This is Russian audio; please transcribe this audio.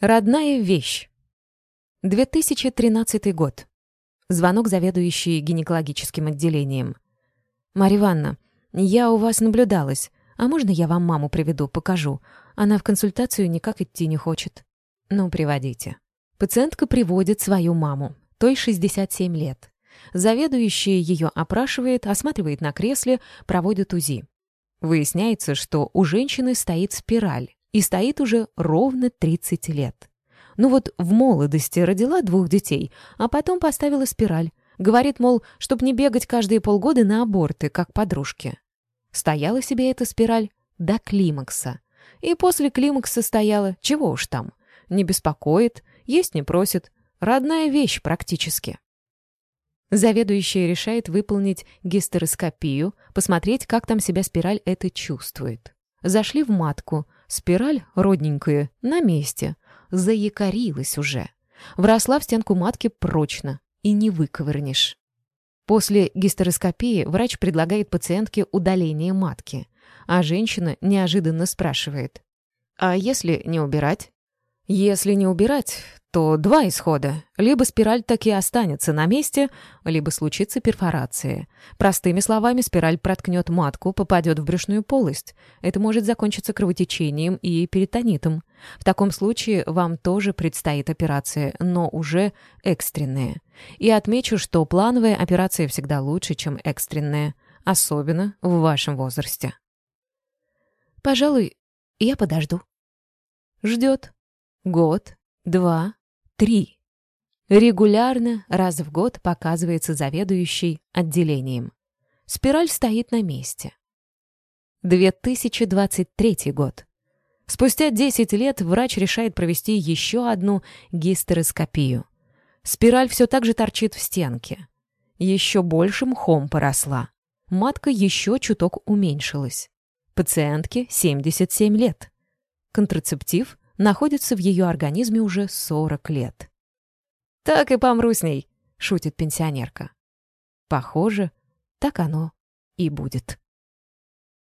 Родная вещь. 2013 год. Звонок заведующей гинекологическим отделением. «Марья Ивановна, я у вас наблюдалась. А можно я вам маму приведу, покажу? Она в консультацию никак идти не хочет». «Ну, приводите». Пациентка приводит свою маму, той 67 лет. Заведующая ее опрашивает, осматривает на кресле, проводит УЗИ. Выясняется, что у женщины стоит спираль и стоит уже ровно 30 лет. Ну вот в молодости родила двух детей, а потом поставила спираль. Говорит, мол, чтоб не бегать каждые полгода на аборты, как подружки. Стояла себе эта спираль до климакса. И после климакса стояла, чего уж там. Не беспокоит, есть не просит. Родная вещь практически. Заведующая решает выполнить гистероскопию, посмотреть, как там себя спираль это чувствует. Зашли в матку, Спираль, родненькая, на месте. Заякорилась уже. Вросла в стенку матки прочно. И не выковырнешь. После гистероскопии врач предлагает пациентке удаление матки. А женщина неожиданно спрашивает. «А если не убирать?» Если не убирать, то два исхода. Либо спираль таки останется на месте, либо случится перфорация. Простыми словами, спираль проткнет матку, попадет в брюшную полость. Это может закончиться кровотечением и перитонитом. В таком случае вам тоже предстоит операция, но уже экстренная. И отмечу, что плановая операция всегда лучше, чем экстренная, особенно в вашем возрасте. Пожалуй, я подожду. Ждет. Год, два, три. Регулярно раз в год показывается заведующий отделением. Спираль стоит на месте. 2023 год. Спустя 10 лет врач решает провести еще одну гистероскопию. Спираль все так же торчит в стенке. Еще больше мхом поросла. Матка еще чуток уменьшилась. Пациентке 77 лет. Контрацептив находится в ее организме уже 40 лет. «Так и помру с ней», — шутит пенсионерка. Похоже, так оно и будет.